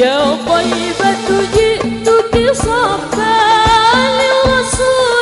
يا طيبة جئتك صفا لرسول